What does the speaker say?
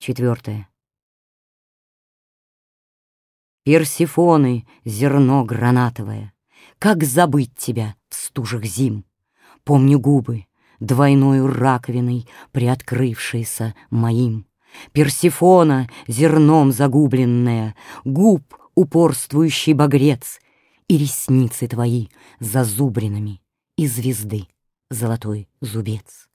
Четвертое. Персифоны, зерно гранатовое, Как забыть тебя в стужах зим? Помню губы, двойною раковиной Приоткрывшиеся моим. Персифона, зерном загубленная, Губ упорствующий багрец И ресницы твои зазубринами И звезды золотой зубец.